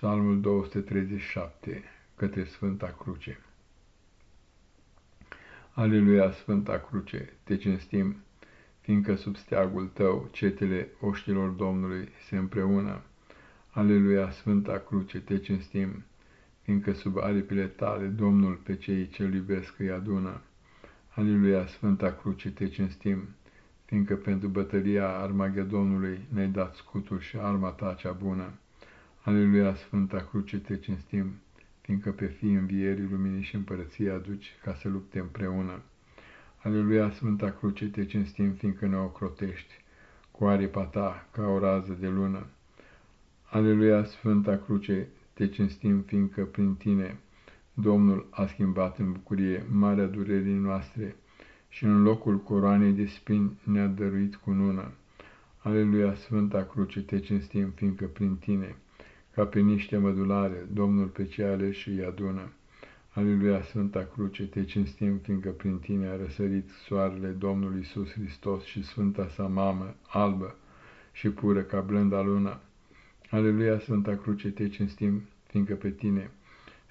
Psalmul 237 către Sfânta Cruce Aleluia, Sfânta Cruce, te cinstim, fiindcă sub steagul tău cetele oștilor Domnului se împreună. Aleluia, Sfânta Cruce, te cinstim, fiindcă sub aripile tale Domnul pe cei ce-L iubesc îi adună. Aleluia, Sfânta Cruce, te cinstim, fiindcă pentru bătălia Armagedonului ne-ai dat scutul și arma ta cea bună. Aleluia, Sfânta Cruce, te cinstim, fiindcă pe fii învierii luminii și împărăției aduci ca să lupte împreună. Aleluia, Sfânta Cruce, te cinstim, fiindcă ne ocrotești cu aripa ta ca o rază de lună. Aleluia, Sfânta Cruce, te cinstim, fiindcă prin tine Domnul a schimbat în bucurie marea durerii noastre și în locul coroanei de spini ne-a dăruit cu nună. Aleluia, Sfânta Cruce, te cinstim, fiindcă prin tine ca pe niște mădulare, Domnul pe cei aleși îi adună. Aleluia, Sfânta Cruce, te cinstim, fiindcă prin tine a răsărit soarele Domnului Iisus Hristos și Sfânta sa mamă, albă și pură ca blânda luna. Aleluia, Sfânta Cruce, te cinstim, fiindcă pe tine,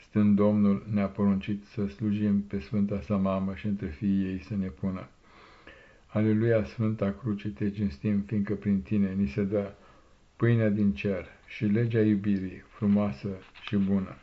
stând Domnul, ne-a poruncit să slujim pe Sfânta sa mamă și între fiii ei să ne pună. Aleluia, Sfânta Cruce, te cinstim, fiindcă prin tine ni se dă pâinea din cer și legea iubirii frumoasă și bună.